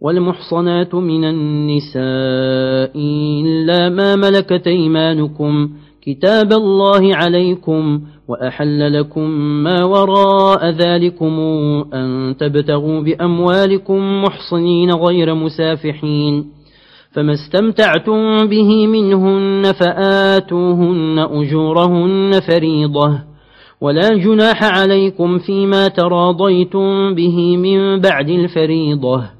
والمحصنات من النساء إلا ما ملكت أيمانكم. كتاب الله عليكم وأحل لكم ما وراء ذلكم أن تبتغوا بأموالكم محصنين غير مسافحين. فما استمتعتم به منهن فآتوهن أجورهن فريضة. ولا جناح عليكم فيما تراضيتم به من بعد الفريضة.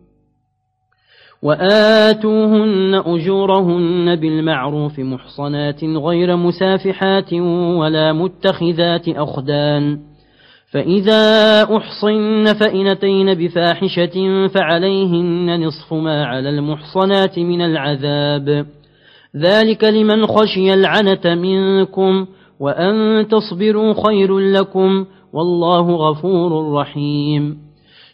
وآتوهن أجورهن بالمعروف محصنات غير مسافحات ولا متخذات أخدان فإذا أحصن فإن أتين بفاحشة فعليهن نصف ما على المحصنات من العذاب. ذلك لمن خشي العنة منكم وأن تصبروا خير لكم والله غفور رحيم.